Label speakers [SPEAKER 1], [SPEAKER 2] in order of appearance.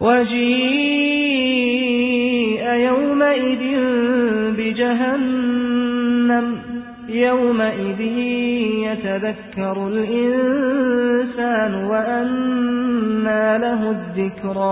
[SPEAKER 1] وجيء يومئذ بجهنم يومئذ يتذكر الإنسان وأنى له الذكرى.